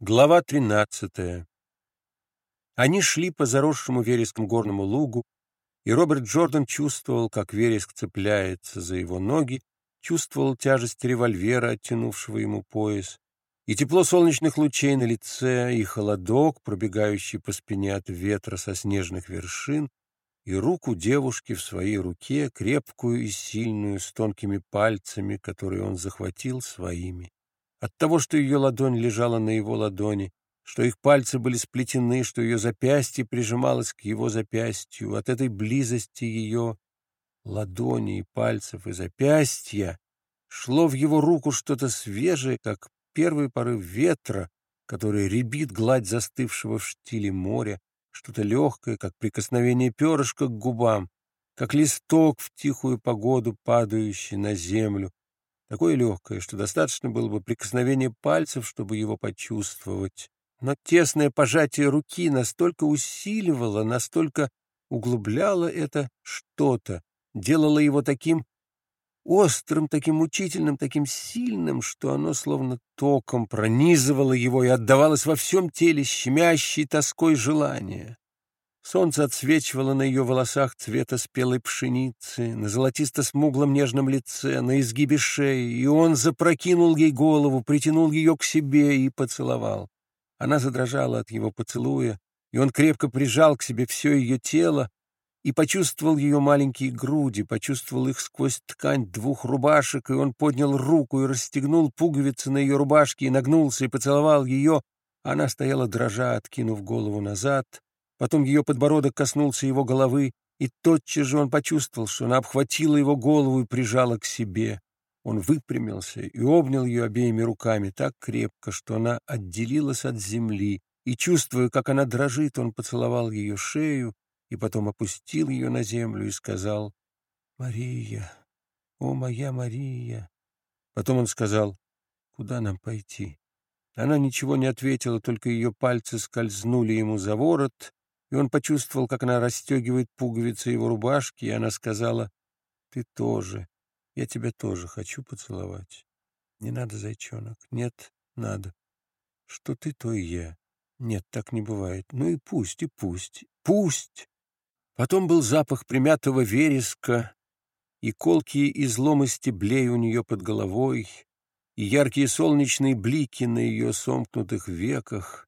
Глава тринадцатая. Они шли по заросшему вереском горному лугу, и Роберт Джордан чувствовал, как вереск цепляется за его ноги, чувствовал тяжесть револьвера, оттянувшего ему пояс, и тепло солнечных лучей на лице, и холодок, пробегающий по спине от ветра со снежных вершин, и руку девушки в своей руке, крепкую и сильную, с тонкими пальцами, которые он захватил своими. От того, что ее ладонь лежала на его ладони, что их пальцы были сплетены, что ее запястье прижималось к его запястью, от этой близости ее ладони и пальцев и запястья шло в его руку что-то свежее, как первый порыв ветра, который ребит гладь застывшего в штиле моря, что-то легкое, как прикосновение перышка к губам, как листок в тихую погоду, падающий на землю, такое легкое, что достаточно было бы прикосновения пальцев, чтобы его почувствовать. Но тесное пожатие руки настолько усиливало, настолько углубляло это что-то, делало его таким острым, таким мучительным, таким сильным, что оно словно током пронизывало его и отдавалось во всем теле щемящей тоской желания. Солнце отсвечивало на ее волосах цвета спелой пшеницы, на золотисто-смуглом нежном лице, на изгибе шеи, и он запрокинул ей голову, притянул ее к себе и поцеловал. Она задрожала от его поцелуя, и он крепко прижал к себе все ее тело и почувствовал ее маленькие груди, почувствовал их сквозь ткань двух рубашек, и он поднял руку и расстегнул пуговицы на ее рубашке и нагнулся и поцеловал ее. Она стояла дрожа, откинув голову назад — Потом ее подбородок коснулся его головы, и тотчас же он почувствовал, что она обхватила его голову и прижала к себе. Он выпрямился и обнял ее обеими руками так крепко, что она отделилась от земли, и, чувствуя, как она дрожит, он поцеловал ее шею и потом опустил ее на землю и сказал «Мария, о моя Мария!» Потом он сказал «Куда нам пойти?» Она ничего не ответила, только ее пальцы скользнули ему за ворот, и он почувствовал, как она расстегивает пуговицы его рубашки, и она сказала, «Ты тоже, я тебя тоже хочу поцеловать. Не надо, зайчонок, нет, надо. Что ты, то и я. Нет, так не бывает. Ну и пусть, и пусть, пусть!» Потом был запах примятого вереска, и колкие изломы стеблей у нее под головой, и яркие солнечные блики на ее сомкнутых веках,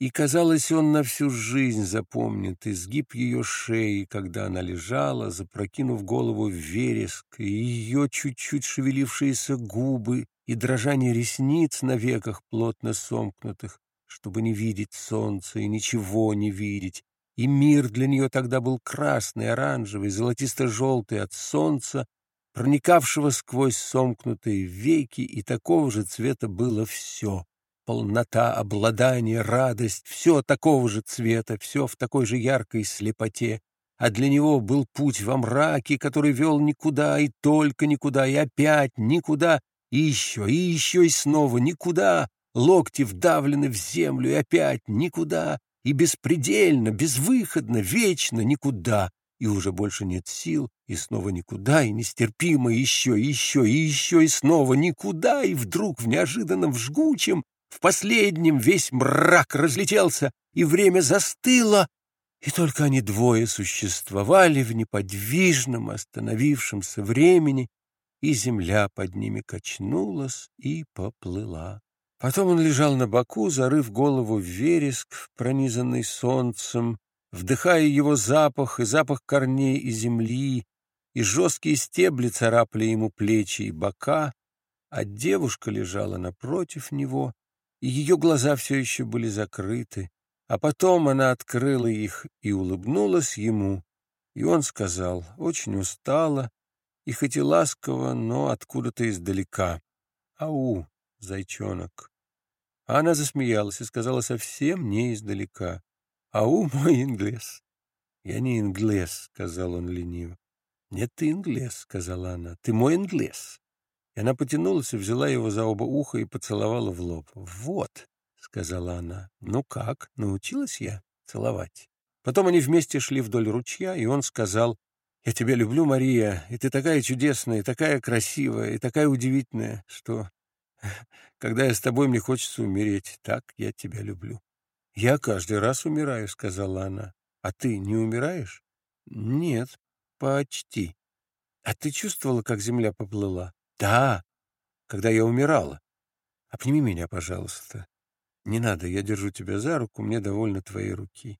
и, казалось, он на всю жизнь запомнит изгиб ее шеи, когда она лежала, запрокинув голову в вереск, и ее чуть-чуть шевелившиеся губы, и дрожание ресниц на веках плотно сомкнутых, чтобы не видеть солнца и ничего не видеть. И мир для нее тогда был красный, оранжевый, золотисто-желтый от солнца, проникавшего сквозь сомкнутые веки, и такого же цвета было все полнота, обладание, радость — все такого же цвета, все в такой же яркой слепоте. А для него был путь во мраке, который вел никуда, и только никуда, и опять никуда, и еще, и еще, и снова никуда. Локти вдавлены в землю, и опять никуда, и беспредельно, безвыходно, вечно никуда. И уже больше нет сил, и снова никуда, и нестерпимо еще, и еще, и еще, и снова никуда, и вдруг в неожиданном, в жгучем, в последнем весь мрак разлетелся, и время застыло, и только они двое существовали в неподвижном остановившемся времени, и земля под ними качнулась и поплыла. Потом он лежал на боку, зарыв голову в вереск, пронизанный солнцем, вдыхая его запах и запах корней и земли, и жесткие стебли царапали ему плечи и бока, а девушка лежала напротив него, и ее глаза все еще были закрыты, а потом она открыла их и улыбнулась ему, и он сказал, очень устала, и хоть и ласково, но откуда-то издалека. «Ау, зайчонок!» А она засмеялась и сказала совсем не издалека. «Ау, мой инглес!» «Я не инглес», — сказал он лениво. «Нет, ты инглес», — сказала она. «Ты мой инглес». И она потянулась и взяла его за оба уха и поцеловала в лоб. «Вот», — сказала она, — «ну как, научилась я целовать?» Потом они вместе шли вдоль ручья, и он сказал, «Я тебя люблю, Мария, и ты такая чудесная, и такая красивая, и такая удивительная, что Когда я с тобой, мне хочется умереть. Так я тебя люблю. Я каждый раз умираю, сказала она. А ты не умираешь? Нет, почти. А ты чувствовала, как земля поплыла? Да, когда я умирала. Обними меня, пожалуйста. Не надо, я держу тебя за руку, мне довольно твоей руки.